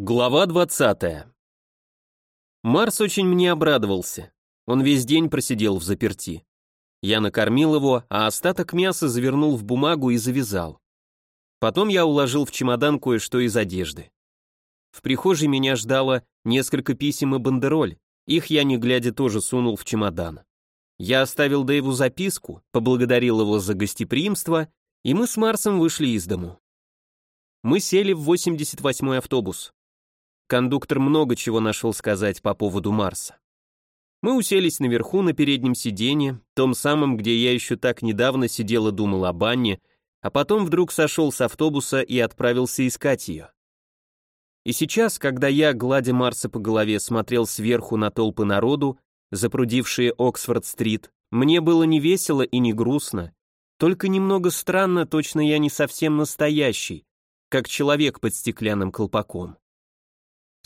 Глава 20. Марс очень мне обрадовался. Он весь день просидел в заперти. Я накормил его, а остаток мяса завернул в бумагу и завязал. Потом я уложил в чемодан кое-что из одежды. В прихожей меня ждало несколько писем и бандероль, их я не глядя тоже сунул в чемодан. Я оставил Дэйву записку, поблагодарил его за гостеприимство, и мы с Марсом вышли из дому. Мы сели в 88-й автобус. Кондуктор много чего нашел сказать по поводу Марса. Мы уселись наверху на переднем сиденье, том самом, где я еще так недавно сидел и думал о банне, а потом вдруг сошел с автобуса и отправился искать ее. И сейчас, когда я, гладя Марса по голове, смотрел сверху на толпы народу, запрудившие Оксфорд-стрит, мне было не весело и не грустно, только немного странно, точно я не совсем настоящий, как человек под стеклянным колпаком.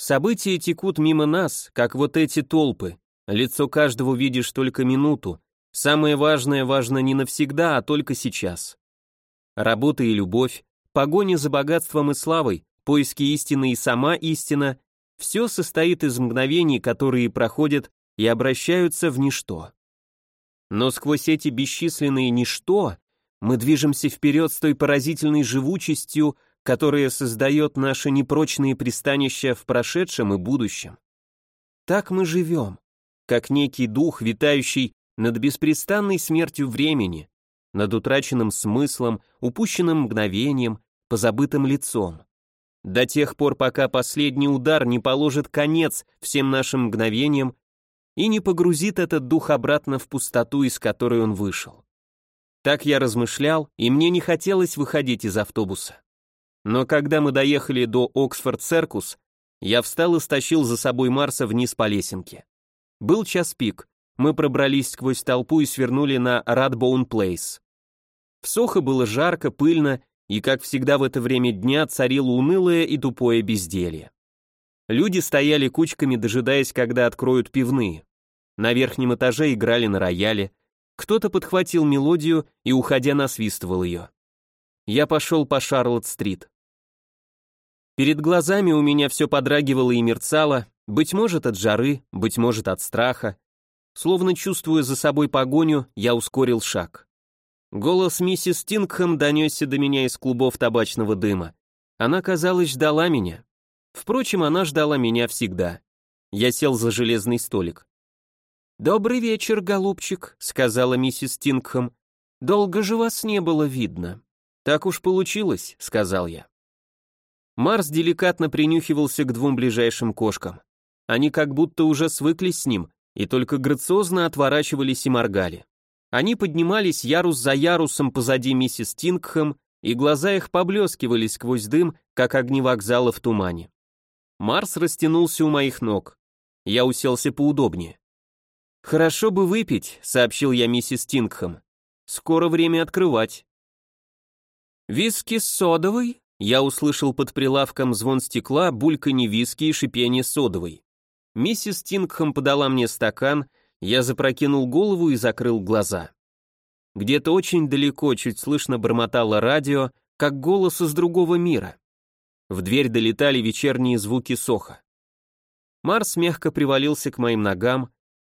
События текут мимо нас, как вот эти толпы. Лицо каждого видишь только минуту. Самое важное важно не навсегда, а только сейчас. Работа и любовь, погоня за богатством и славой, поиски истины и сама истина – все состоит из мгновений, которые проходят и обращаются в ничто. Но сквозь эти бесчисленные ничто мы движемся вперед с той поразительной живучестью, которое создает наши непрочные пристанища в прошедшем и будущем. Так мы живем, как некий дух, витающий над беспрестанной смертью времени, над утраченным смыслом, упущенным мгновением, позабытым лицом. До тех пор, пока последний удар не положит конец всем нашим мгновениям и не погрузит этот дух обратно в пустоту, из которой он вышел. Так я размышлял, и мне не хотелось выходить из автобуса. Но когда мы доехали до Оксфорд-Церкус, я встал и стащил за собой Марса вниз по лесенке. Был час пик, мы пробрались сквозь толпу и свернули на Радбоун Плейс. В Сохо было жарко, пыльно, и, как всегда в это время дня, царило унылое и тупое безделье. Люди стояли кучками, дожидаясь, когда откроют пивные. На верхнем этаже играли на рояле, кто-то подхватил мелодию и, уходя, насвистывал ее. Я пошел по Шарлотт-стрит. Перед глазами у меня все подрагивало и мерцало, быть может от жары, быть может от страха. Словно чувствуя за собой погоню, я ускорил шаг. Голос миссис Тингхэм донесся до меня из клубов табачного дыма. Она, казалось, ждала меня. Впрочем, она ждала меня всегда. Я сел за железный столик. «Добрый вечер, голубчик», — сказала миссис Тингхэм. «Долго же вас не было видно». «Так уж получилось», — сказал я. Марс деликатно принюхивался к двум ближайшим кошкам. Они как будто уже свыклись с ним и только грациозно отворачивались и моргали. Они поднимались ярус за ярусом позади миссис Тингхэм, и глаза их поблескивали сквозь дым, как огни вокзала в тумане. Марс растянулся у моих ног. Я уселся поудобнее. «Хорошо бы выпить», — сообщил я миссис Тингхэм. «Скоро время открывать». «Виски с содовой?» Я услышал под прилавком звон стекла, бульканье виски и шипение содовой. Миссис Тингхэм подала мне стакан, я запрокинул голову и закрыл глаза. Где-то очень далеко чуть слышно бормотало радио, как голос из другого мира. В дверь долетали вечерние звуки соха. Марс мягко привалился к моим ногам,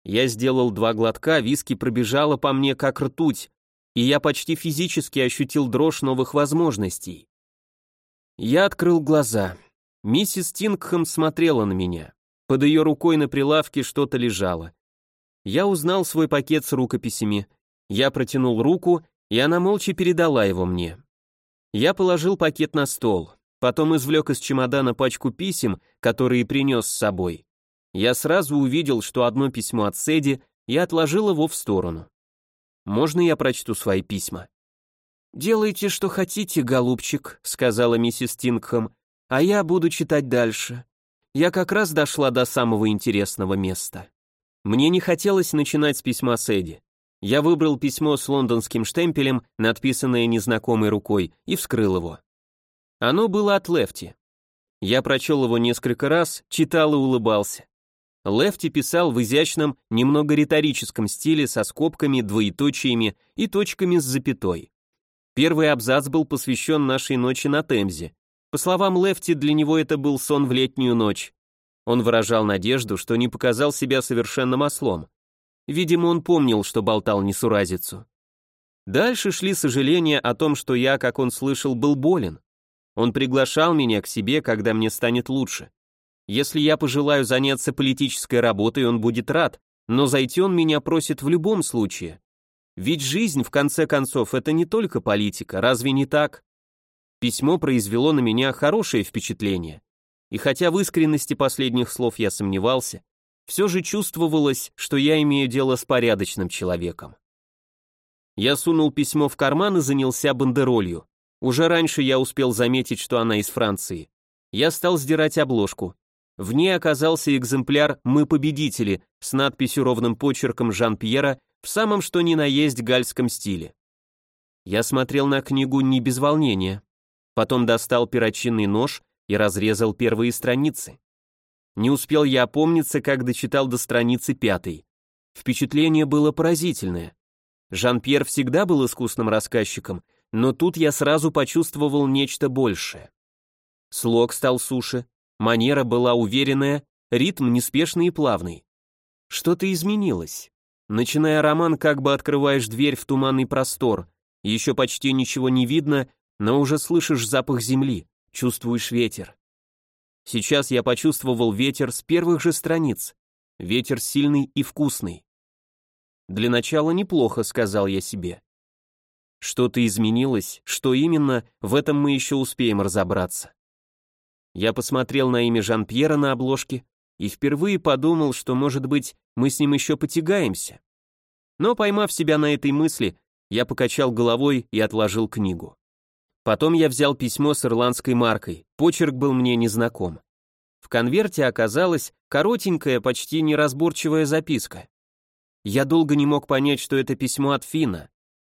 я сделал два глотка, виски пробежала по мне как ртуть, и я почти физически ощутил дрожь новых возможностей. Я открыл глаза. Миссис Тингхэм смотрела на меня. Под ее рукой на прилавке что-то лежало. Я узнал свой пакет с рукописями. Я протянул руку, и она молча передала его мне. Я положил пакет на стол, потом извлек из чемодана пачку писем, которые принес с собой. Я сразу увидел, что одно письмо от Седи, и отложил его в сторону. Можно я прочту свои письма? «Делайте, что хотите, голубчик», — сказала миссис Тингхэм, «а я буду читать дальше. Я как раз дошла до самого интересного места». Мне не хотелось начинать с письма Сэдди. Я выбрал письмо с лондонским штемпелем, надписанное незнакомой рукой, и вскрыл его. Оно было от Лефти. Я прочел его несколько раз, читал и улыбался. Лефти писал в изящном, немного риторическом стиле со скобками, двоеточиями и точками с запятой. Первый абзац был посвящен нашей ночи на Темзе. По словам Лефти, для него это был сон в летнюю ночь. Он выражал надежду, что не показал себя совершенным ослом. Видимо, он помнил, что болтал несуразицу. Дальше шли сожаления о том, что я, как он слышал, был болен. Он приглашал меня к себе, когда мне станет лучше. Если я пожелаю заняться политической работой, он будет рад, но зайти он меня просит в любом случае. Ведь жизнь, в конце концов, это не только политика, разве не так? Письмо произвело на меня хорошее впечатление. И хотя в искренности последних слов я сомневался, все же чувствовалось, что я имею дело с порядочным человеком. Я сунул письмо в карман и занялся бандеролью. Уже раньше я успел заметить, что она из Франции. Я стал сдирать обложку. В ней оказался экземпляр «Мы победители» с надписью ровным почерком Жан-Пьера в самом что ни на есть гальском стиле. Я смотрел на книгу не без волнения. Потом достал перочинный нож и разрезал первые страницы. Не успел я опомниться, как дочитал до страницы пятой. Впечатление было поразительное. Жан-Пьер всегда был искусным рассказчиком, но тут я сразу почувствовал нечто большее. Слог стал суше, манера была уверенная, ритм неспешный и плавный. Что-то изменилось. Начиная роман, как бы открываешь дверь в туманный простор, еще почти ничего не видно, но уже слышишь запах земли, чувствуешь ветер. Сейчас я почувствовал ветер с первых же страниц. Ветер сильный и вкусный. Для начала неплохо, сказал я себе. Что-то изменилось, что именно, в этом мы еще успеем разобраться. Я посмотрел на имя Жан-Пьера на обложке и впервые подумал, что, может быть, мы с ним еще потягаемся. Но, поймав себя на этой мысли, я покачал головой и отложил книгу. Потом я взял письмо с ирландской маркой, почерк был мне незнаком. В конверте оказалась коротенькая, почти неразборчивая записка. Я долго не мог понять, что это письмо от Фина,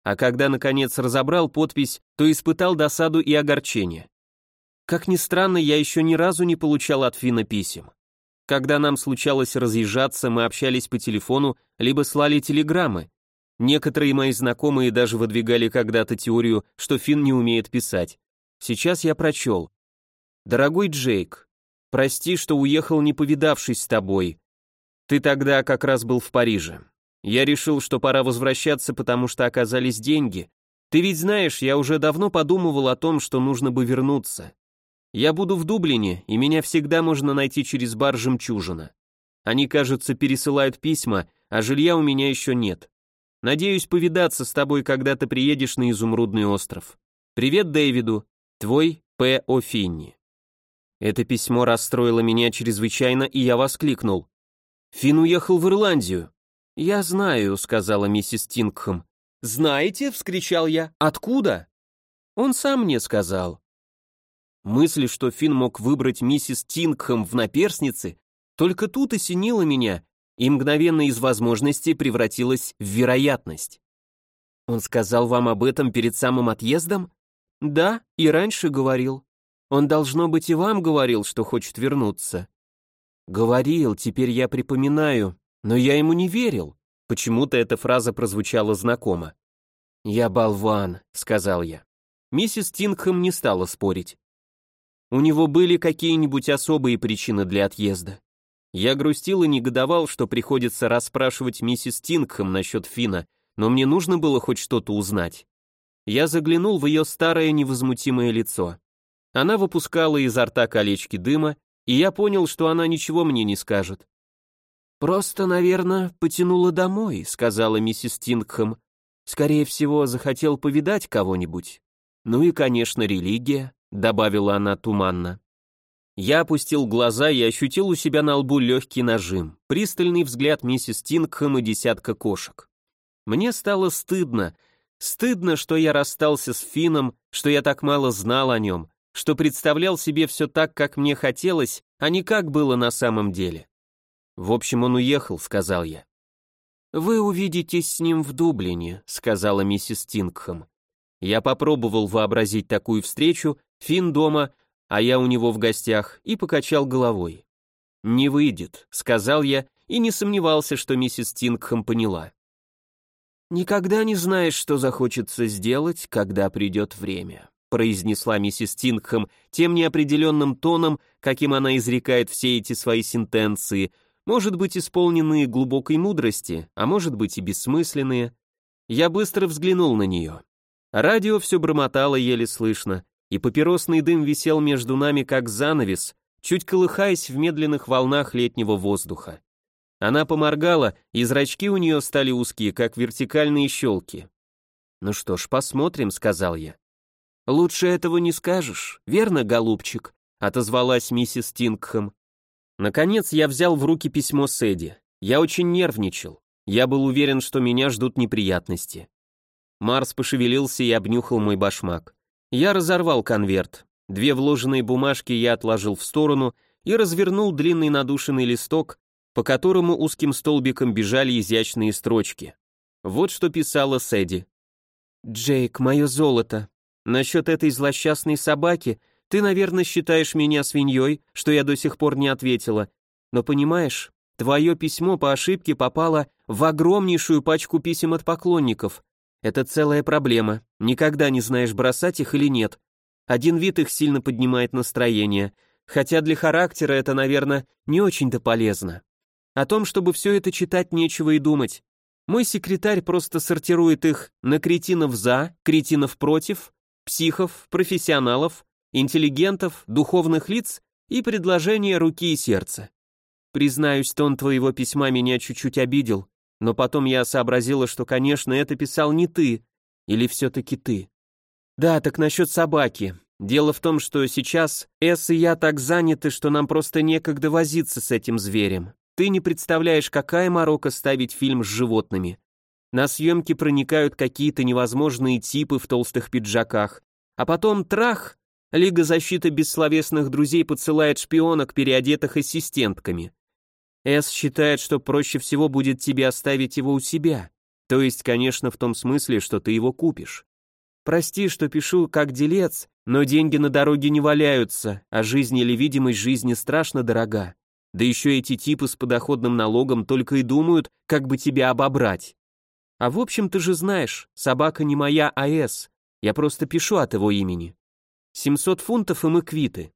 а когда наконец разобрал подпись, то испытал досаду и огорчение. Как ни странно, я еще ни разу не получал от Фина писем. Когда нам случалось разъезжаться, мы общались по телефону, либо слали телеграммы. Некоторые мои знакомые даже выдвигали когда-то теорию, что Фин не умеет писать. Сейчас я прочел. «Дорогой Джейк, прости, что уехал не повидавшись с тобой. Ты тогда как раз был в Париже. Я решил, что пора возвращаться, потому что оказались деньги. Ты ведь знаешь, я уже давно подумывал о том, что нужно бы вернуться. Я буду в Дублине, и меня всегда можно найти через бар «Жемчужина». Они, кажется, пересылают письма, а жилья у меня еще нет. Надеюсь повидаться с тобой, когда ты приедешь на Изумрудный остров. Привет Дэвиду, твой П. О'Финни. Это письмо расстроило меня чрезвычайно, и я воскликнул. Фин уехал в Ирландию. Я знаю, сказала миссис Тингхэм. Знаете, вскричал я. Откуда? Он сам мне сказал. Мысль, что Финн мог выбрать миссис Тингхэм в наперснице, только тут осенила меня и мгновенно из возможности превратилась в вероятность. Он сказал вам об этом перед самым отъездом? Да, и раньше говорил. Он, должно быть, и вам говорил, что хочет вернуться. Говорил, теперь я припоминаю, но я ему не верил. Почему-то эта фраза прозвучала знакомо. «Я болван», — сказал я. Миссис Тингхэм не стала спорить. У него были какие-нибудь особые причины для отъезда. Я грустил и негодовал, что приходится расспрашивать миссис Тингхэм насчет Фина, но мне нужно было хоть что-то узнать. Я заглянул в ее старое невозмутимое лицо. Она выпускала изо рта колечки дыма, и я понял, что она ничего мне не скажет. «Просто, наверное, потянула домой», — сказала миссис Тингхэм. «Скорее всего, захотел повидать кого-нибудь. Ну и, конечно, религия добавила она туманно. Я опустил глаза и ощутил у себя на лбу легкий нажим, пристальный взгляд миссис Тингхэм и десятка кошек. Мне стало стыдно, стыдно, что я расстался с Фином, что я так мало знал о нем, что представлял себе все так, как мне хотелось, а не как было на самом деле. В общем, он уехал, сказал я. «Вы увидитесь с ним в Дублине», — сказала миссис Тингхэм. Я попробовал вообразить такую встречу, Фин дома, а я у него в гостях, и покачал головой. «Не выйдет», — сказал я, и не сомневался, что миссис Тингхэм поняла. «Никогда не знаешь, что захочется сделать, когда придет время». произнесла миссис Тингхэм тем неопределенным тоном, каким она изрекает все эти свои сентенции, может быть, исполненные глубокой мудрости, а может быть и бессмысленные. Я быстро взглянул на нее. Радио все бормотало еле слышно, и папиросный дым висел между нами как занавес, чуть колыхаясь в медленных волнах летнего воздуха. Она поморгала, и зрачки у нее стали узкие, как вертикальные щелки. «Ну что ж, посмотрим», — сказал я. «Лучше этого не скажешь, верно, голубчик?» — отозвалась миссис Тингхэм. Наконец я взял в руки письмо Сэдди. Я очень нервничал. Я был уверен, что меня ждут неприятности. Марс пошевелился и обнюхал мой башмак. Я разорвал конверт. Две вложенные бумажки я отложил в сторону и развернул длинный надушенный листок, по которому узким столбиком бежали изящные строчки. Вот что писала Сэдди. «Джейк, мое золото. Насчет этой злосчастной собаки ты, наверное, считаешь меня свиньей, что я до сих пор не ответила. Но понимаешь, твое письмо по ошибке попало в огромнейшую пачку писем от поклонников. Это целая проблема. Никогда не знаешь, бросать их или нет. Один вид их сильно поднимает настроение, хотя для характера это, наверное, не очень-то полезно. О том, чтобы все это читать, нечего и думать. Мой секретарь просто сортирует их на кретинов за, кретинов против, психов, профессионалов, интеллигентов, духовных лиц и предложения руки и сердца. Признаюсь, тон твоего письма меня чуть-чуть обидел, но потом я сообразила, что, конечно, это писал не ты, или все-таки ты. Да, так насчет собаки. Дело в том, что сейчас Эс и я так заняты, что нам просто некогда возиться с этим зверем. Ты не представляешь, какая морока ставить фильм с животными. На съемки проникают какие-то невозможные типы в толстых пиджаках. А потом трах, Лига защиты бессловесных друзей подсылает шпионок, переодетых ассистентками. Эс считает, что проще всего будет тебе оставить его у себя. То есть, конечно, в том смысле, что ты его купишь. Прости, что пишу как делец, но деньги на дороге не валяются, а жизнь или видимость жизни страшно дорога. Да еще эти типы с подоходным налогом только и думают, как бы тебя обобрать. А в общем, ты же знаешь, собака не моя АЭС. Я просто пишу от его имени. 700 фунтов и мы квиты.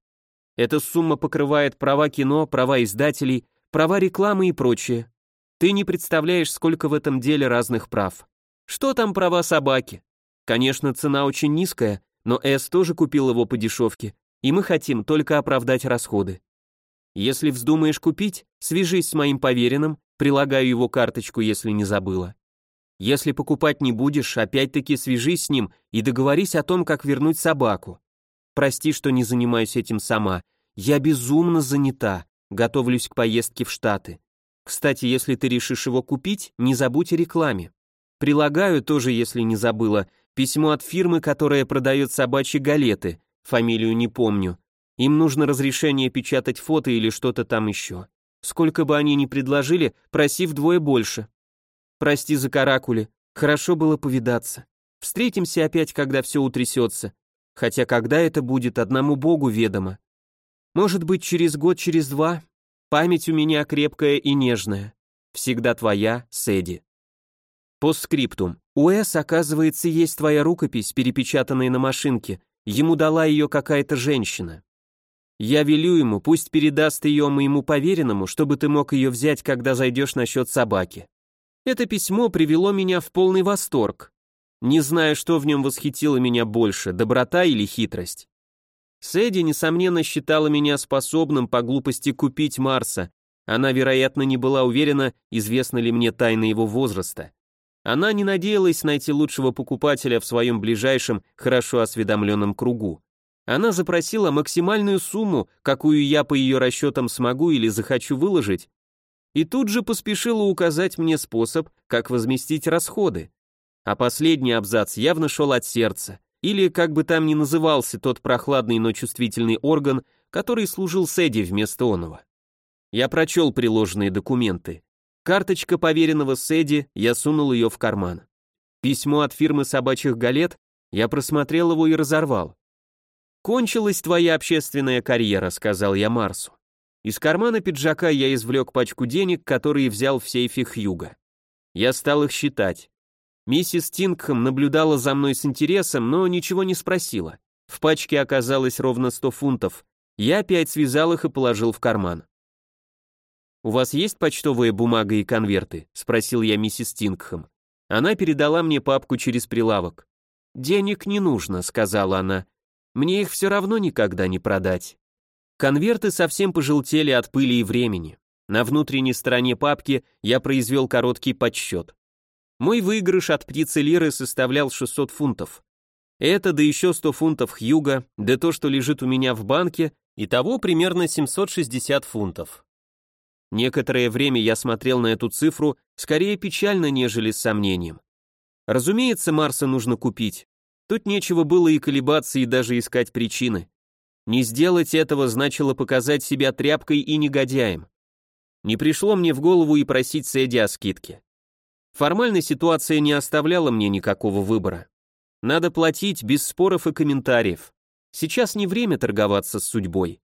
Эта сумма покрывает права кино, права издателей, права рекламы и прочее. Ты не представляешь, сколько в этом деле разных прав. Что там права собаки? Конечно, цена очень низкая, но С тоже купил его по дешевке, и мы хотим только оправдать расходы. Если вздумаешь купить, свяжись с моим поверенным, прилагаю его карточку, если не забыла. Если покупать не будешь, опять-таки свяжись с ним и договорись о том, как вернуть собаку. Прости, что не занимаюсь этим сама. Я безумно занята, готовлюсь к поездке в Штаты. Кстати, если ты решишь его купить, не забудь о рекламе. Прилагаю тоже, если не забыла, письмо от фирмы, которая продает собачьи галеты, фамилию не помню. Им нужно разрешение печатать фото или что-то там еще. Сколько бы они ни предложили, проси вдвое больше. Прости за каракули, хорошо было повидаться. Встретимся опять, когда все утрясется. Хотя когда это будет, одному Богу ведомо. Может быть, через год, через два. Память у меня крепкая и нежная. Всегда твоя, Сэдди. Постскриптум. У Эс, оказывается, есть твоя рукопись, перепечатанная на машинке. Ему дала ее какая-то женщина. Я велю ему, пусть передаст ее моему поверенному, чтобы ты мог ее взять, когда зайдешь насчет собаки. Это письмо привело меня в полный восторг. Не знаю, что в нем восхитило меня больше, доброта или хитрость. Сэдди, несомненно, считала меня способным по глупости купить Марса. Она, вероятно, не была уверена, известна ли мне тайна его возраста. Она не надеялась найти лучшего покупателя в своем ближайшем, хорошо осведомленном кругу. Она запросила максимальную сумму, какую я по ее расчетам смогу или захочу выложить, и тут же поспешила указать мне способ, как возместить расходы. А последний абзац явно шел от сердца, или как бы там ни назывался тот прохладный, но чувствительный орган, который служил Сэдди вместо оного. Я прочел приложенные документы. Карточка поверенного Сэдди, я сунул ее в карман. Письмо от фирмы собачьих галет, я просмотрел его и разорвал. «Кончилась твоя общественная карьера», — сказал я Марсу. Из кармана пиджака я извлек пачку денег, которые взял в сейфе Хьюга. Я стал их считать. Миссис Тингхэм наблюдала за мной с интересом, но ничего не спросила. В пачке оказалось ровно 100 фунтов. Я опять связал их и положил в карман. «У вас есть почтовая бумага и конверты?» — спросил я миссис Тингхэм. Она передала мне папку через прилавок. «Денег не нужно», — сказала она. «Мне их все равно никогда не продать». Конверты совсем пожелтели от пыли и времени. На внутренней стороне папки я произвел короткий подсчет. Мой выигрыш от птицы Лиры составлял 600 фунтов. Это, да еще 100 фунтов Хьюга, да то, что лежит у меня в банке, и того примерно 760 фунтов. Некоторое время я смотрел на эту цифру скорее печально, нежели с сомнением. Разумеется, Марса нужно купить. Тут нечего было и колебаться, и даже искать причины. Не сделать этого значило показать себя тряпкой и негодяем. Не пришло мне в голову и просить Сэдди о скидке. Формально ситуация не оставляла мне никакого выбора. Надо платить без споров и комментариев. Сейчас не время торговаться с судьбой.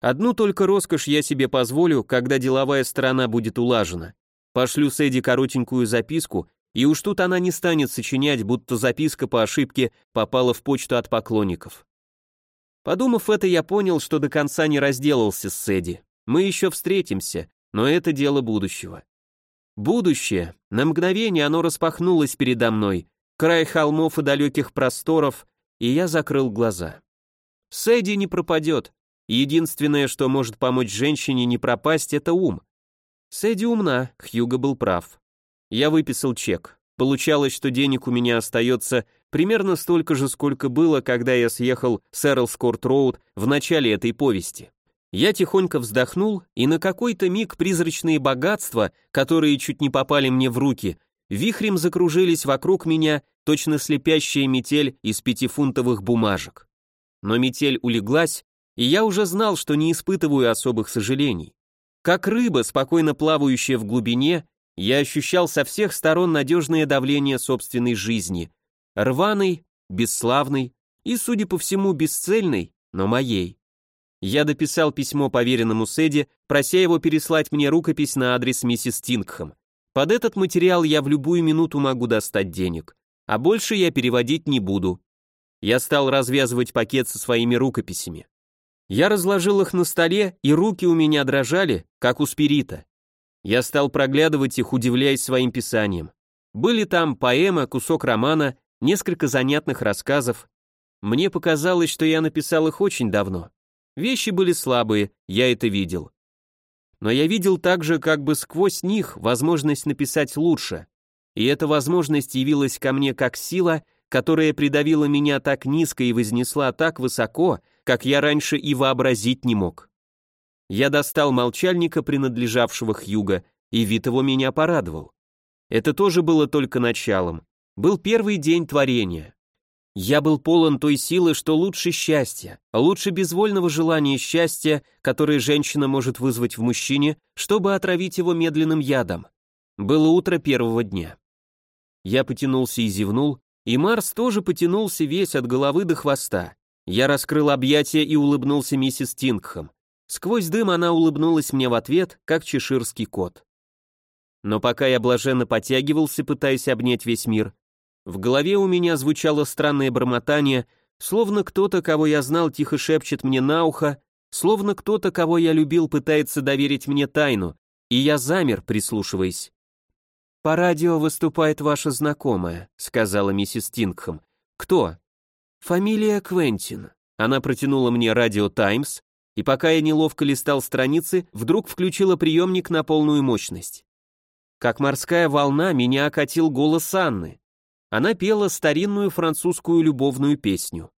Одну только роскошь я себе позволю, когда деловая сторона будет улажена. Пошлю Сэдди коротенькую записку, и уж тут она не станет сочинять, будто записка по ошибке попала в почту от поклонников. Подумав это, я понял, что до конца не разделался с Сэдди. Мы еще встретимся, но это дело будущего. Будущее. На мгновение оно распахнулось передо мной, край холмов и далеких просторов, и я закрыл глаза. Сэдди не пропадет. Единственное, что может помочь женщине не пропасть, это ум. Сэдди умна, Хьюго был прав. Я выписал чек. Получалось, что денег у меня остается примерно столько же, сколько было, когда я съехал с Эрлскорт-Роуд в начале этой повести. Я тихонько вздохнул, и на какой-то миг призрачные богатства, которые чуть не попали мне в руки, вихрем закружились вокруг меня, точно слепящая метель из пятифунтовых бумажек. Но метель улеглась, и я уже знал, что не испытываю особых сожалений. Как рыба, спокойно плавающая в глубине, я ощущал со всех сторон надежное давление собственной жизни, рваной, бесславной и, судя по всему, бесцельной, но моей. Я дописал письмо поверенному Сэдди, прося его переслать мне рукопись на адрес миссис Тингхэм. Под этот материал я в любую минуту могу достать денег, а больше я переводить не буду. Я стал развязывать пакет со своими рукописями. Я разложил их на столе, и руки у меня дрожали, как у спирита. Я стал проглядывать их, удивляясь своим писанием. Были там поэма, кусок романа, несколько занятных рассказов. Мне показалось, что я написал их очень давно. Вещи были слабые, я это видел. Но я видел также как бы сквозь них возможность написать лучше. И эта возможность явилась ко мне как сила, которая придавила меня так низко и вознесла так высоко, как я раньше и вообразить не мог. Я достал молчальника, принадлежавшего Хьюга, и вид его меня порадовал. Это тоже было только началом. Был первый день творения. Я был полон той силы, что лучше счастья, лучше безвольного желания счастья, которое женщина может вызвать в мужчине, чтобы отравить его медленным ядом. Было утро первого дня. Я потянулся и зевнул, и Марс тоже потянулся весь от головы до хвоста. Я раскрыл объятия и улыбнулся миссис Тингхэм. Сквозь дым она улыбнулась мне в ответ, как чеширский кот. Но пока я блаженно потягивался, пытаясь обнять весь мир, в голове у меня звучало странное бормотание, словно кто-то, кого я знал, тихо шепчет мне на ухо, словно кто-то, кого я любил, пытается доверить мне тайну, и я замер, прислушиваясь. «По радио выступает ваша знакомая», — сказала миссис Тингхэм. «Кто?» «Фамилия Квентин». Она протянула мне радио «Таймс», и пока я неловко листал страницы, вдруг включила приемник на полную мощность. Как морская волна, меня окатил голос Анны. Она пела старинную французскую любовную песню.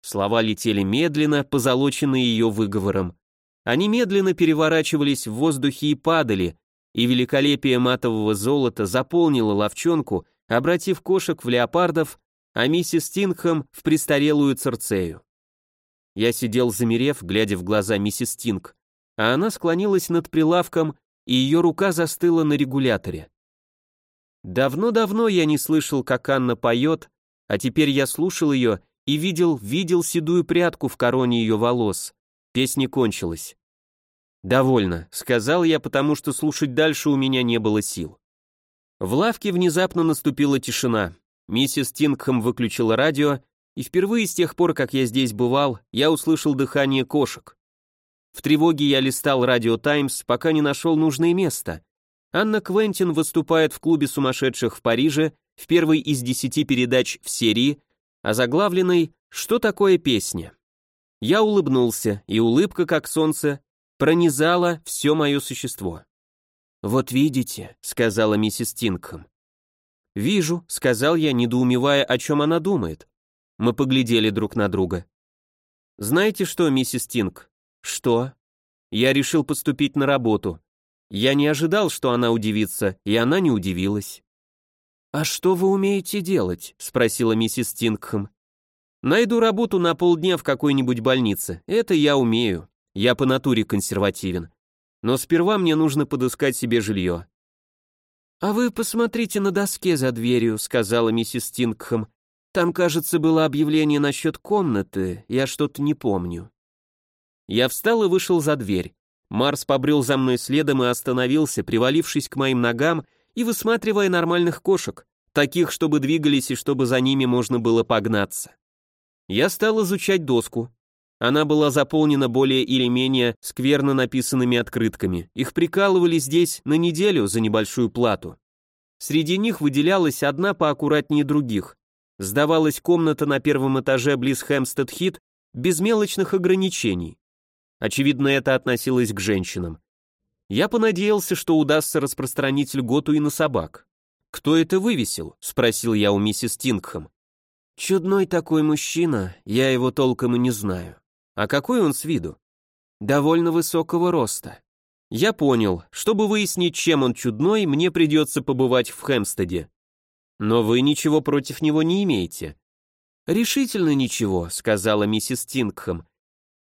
Слова летели медленно, позолоченные ее выговором. Они медленно переворачивались в воздухе и падали, и великолепие матового золота заполнило ловчонку, обратив кошек в леопардов, а миссис Тингхэм в престарелую церцею. Я сидел замерев, глядя в глаза миссис Тинг, а она склонилась над прилавком, и ее рука застыла на регуляторе. Давно-давно я не слышал, как Анна поет, а теперь я слушал ее и видел, видел седую прядку в короне ее волос. Песня кончилась. «Довольно», — сказал я, потому что слушать дальше у меня не было сил. В лавке внезапно наступила тишина. Миссис Тингхэм выключила радио, И впервые с тех пор, как я здесь бывал, я услышал дыхание кошек. В тревоге я листал радио «Таймс», пока не нашел нужное место. Анна Квентин выступает в клубе сумасшедших в Париже в первой из десяти передач в серии, озаглавленной «Что такое песня?». Я улыбнулся, и улыбка, как солнце, пронизала все мое существо. «Вот видите», — сказала миссис Тинкхэм. «Вижу», — сказал я, недоумевая, о чем она думает. Мы поглядели друг на друга. «Знаете что, миссис Тинк?» «Что?» «Я решил поступить на работу. Я не ожидал, что она удивится, и она не удивилась». «А что вы умеете делать?» — спросила миссис Тингхэм. «Найду работу на полдня в какой-нибудь больнице. Это я умею. Я по натуре консервативен. Но сперва мне нужно подыскать себе жилье». «А вы посмотрите на доске за дверью», — сказала миссис Тингхэм. Там, кажется, было объявление насчет комнаты, я что-то не помню. Я встал и вышел за дверь. Марс побрел за мной следом и остановился, привалившись к моим ногам и высматривая нормальных кошек, таких, чтобы двигались и чтобы за ними можно было погнаться. Я стал изучать доску. Она была заполнена более или менее скверно написанными открытками. Их прикалывали здесь на неделю за небольшую плату. Среди них выделялась одна поаккуратнее других, Сдавалась комната на первом этаже близ Хэмстед-Хит без мелочных ограничений. Очевидно, это относилось к женщинам. Я понадеялся, что удастся распространить льготу и на собак. «Кто это вывесил?» — спросил я у миссис Тингхэм. «Чудной такой мужчина, я его толком и не знаю. А какой он с виду?» «Довольно высокого роста». Я понял, чтобы выяснить, чем он чудной, мне придется побывать в Хэмстеде. Но вы ничего против него не имеете. Решительно ничего, сказала миссис Тингхэм.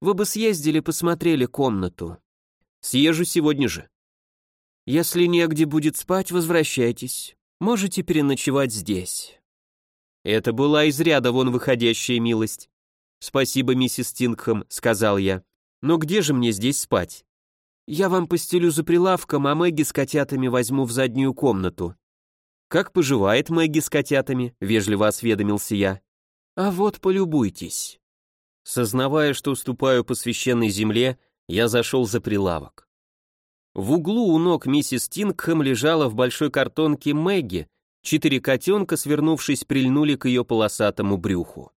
Вы бы съездили, посмотрели комнату. Съезжу сегодня же. Если негде будет спать, возвращайтесь. Можете переночевать здесь. Это была из ряда вон выходящая милость. Спасибо, миссис Тингхэм, сказал я. Но где же мне здесь спать? Я вам постелю за прилавком, а Мэгги с котятами возьму в заднюю комнату. «Как поживает Мэгги с котятами?» — вежливо осведомился я. «А вот полюбуйтесь». Сознавая, что уступаю по священной земле, я зашел за прилавок. В углу у ног миссис Тингхэм лежала в большой картонке Мэгги, четыре котенка, свернувшись, прильнули к ее полосатому брюху.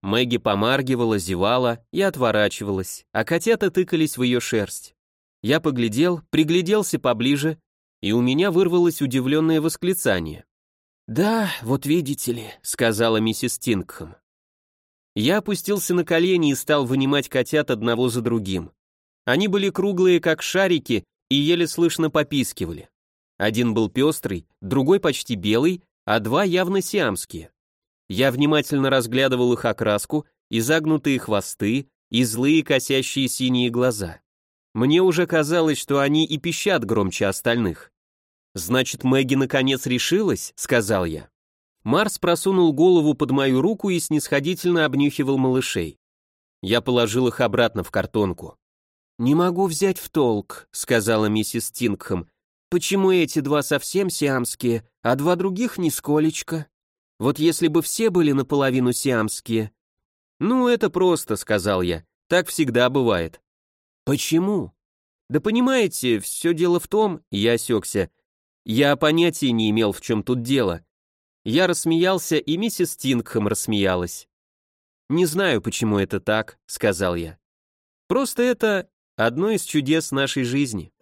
Мэгги помаргивала, зевала и отворачивалась, а котята тыкались в ее шерсть. Я поглядел, пригляделся поближе и у меня вырвалось удивленное восклицание. «Да, вот видите ли», — сказала миссис Тингхэм. Я опустился на колени и стал вынимать котят одного за другим. Они были круглые, как шарики, и еле слышно попискивали. Один был пестрый, другой почти белый, а два явно сиамские. Я внимательно разглядывал их окраску, изагнутые хвосты и злые косящие синие глаза. Мне уже казалось, что они и пищат громче остальных. «Значит, Мэгги наконец решилась?» — сказал я. Марс просунул голову под мою руку и снисходительно обнюхивал малышей. Я положил их обратно в картонку. «Не могу взять в толк», — сказала миссис Тингхэм. «Почему эти два совсем сиамские, а два других нисколечко? Вот если бы все были наполовину сиамские». «Ну, это просто», — сказал я. «Так всегда бывает». «Почему?» «Да понимаете, все дело в том...» — я осекся — я понятия не имел, в чем тут дело. Я рассмеялся, и миссис Тингхэм рассмеялась. «Не знаю, почему это так», — сказал я. «Просто это одно из чудес нашей жизни».